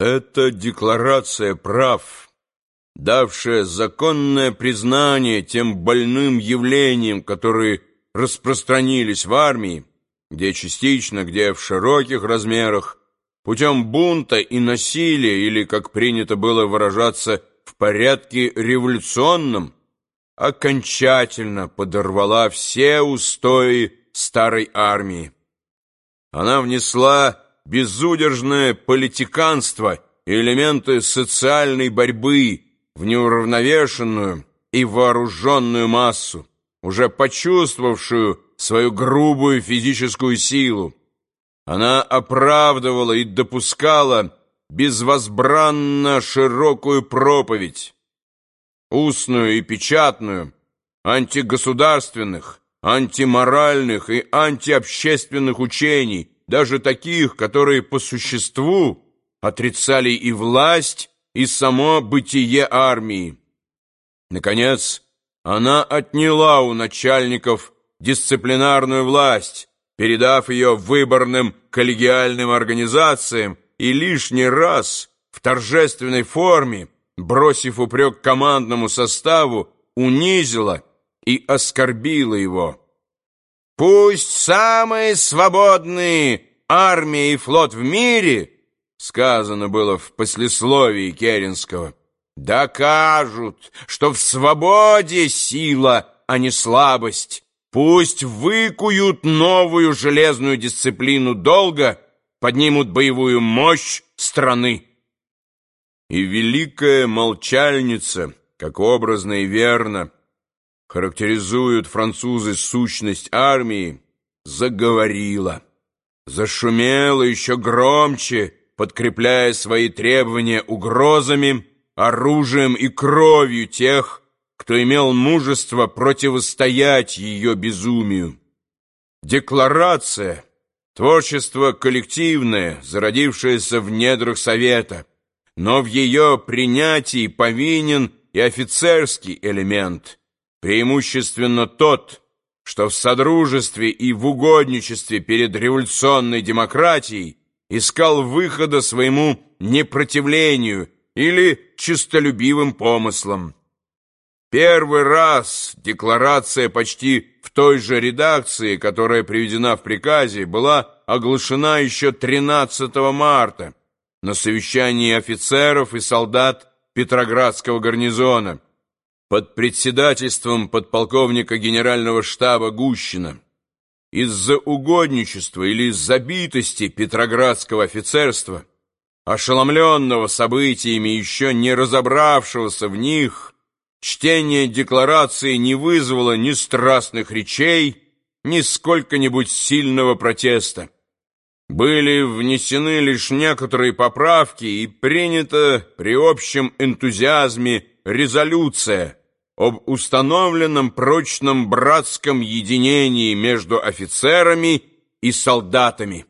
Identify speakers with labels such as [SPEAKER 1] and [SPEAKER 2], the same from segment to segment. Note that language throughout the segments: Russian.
[SPEAKER 1] Это декларация прав, давшая законное признание тем больным явлениям, которые распространились в армии, где частично, где в широких размерах, путем бунта и насилия, или, как принято было выражаться, в порядке революционном, окончательно подорвала все устои старой армии. Она внесла безудержное политиканство и элементы социальной борьбы в неуравновешенную и вооруженную массу, уже почувствовавшую свою грубую физическую силу. Она оправдывала и допускала безвозбранно широкую проповедь, устную и печатную, антигосударственных, антиморальных и антиобщественных учений, даже таких, которые по существу отрицали и власть, и само бытие армии. Наконец, она отняла у начальников дисциплинарную власть, передав ее выборным коллегиальным организациям и лишний раз в торжественной форме, бросив упрек командному составу, унизила и оскорбила его. Пусть самые свободные армия и флот в мире, сказано было в послесловии Керенского, докажут, что в свободе сила, а не слабость. Пусть выкуют новую железную дисциплину долга, поднимут боевую мощь страны. И великая молчальница, как образно и верно, характеризуют французы сущность армии, заговорила, зашумела еще громче, подкрепляя свои требования угрозами, оружием и кровью тех, кто имел мужество противостоять ее безумию. Декларация — творчество коллективное, зародившееся в недрах Совета, но в ее принятии повинен и офицерский элемент — преимущественно тот, что в содружестве и в угодничестве перед революционной демократией искал выхода своему непротивлению или чистолюбивым помыслам. Первый раз декларация почти в той же редакции, которая приведена в приказе, была оглашена еще 13 марта на совещании офицеров и солдат Петроградского гарнизона под председательством подполковника генерального штаба Гущина. Из-за угодничества или забитости петроградского офицерства, ошеломленного событиями, еще не разобравшегося в них, чтение декларации не вызвало ни страстных речей, ни сколько-нибудь сильного протеста. Были внесены лишь некоторые поправки и принята при общем энтузиазме резолюция – об установленном прочном братском единении между офицерами и солдатами.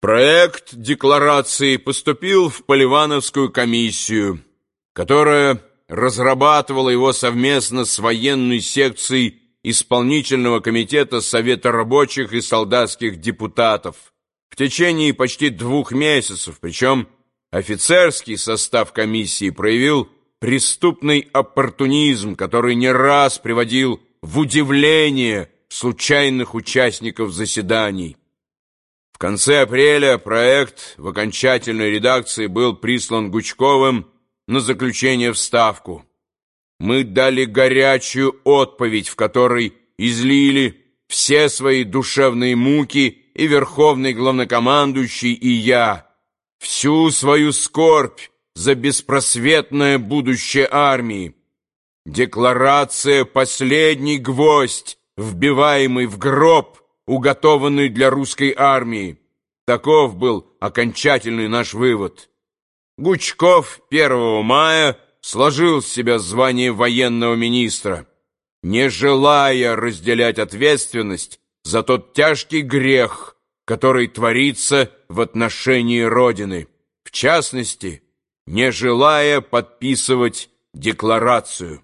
[SPEAKER 1] Проект декларации поступил в Поливановскую комиссию, которая разрабатывала его совместно с военной секцией исполнительного комитета Совета рабочих и солдатских депутатов в течение почти двух месяцев, причем офицерский состав комиссии проявил преступный оппортунизм, который не раз приводил в удивление случайных участников заседаний. В конце апреля проект в окончательной редакции был прислан Гучковым на заключение в Ставку. Мы дали горячую отповедь, в которой излили все свои душевные муки и верховный главнокомандующий, и я, всю свою скорбь, за беспросветное будущее армии. Декларация — последний гвоздь, вбиваемый в гроб, уготованный для русской армии. Таков был окончательный наш вывод. Гучков 1 мая сложил с себя звание военного министра, не желая разделять ответственность за тот тяжкий грех, который творится в отношении Родины, в частности, не желая подписывать декларацию.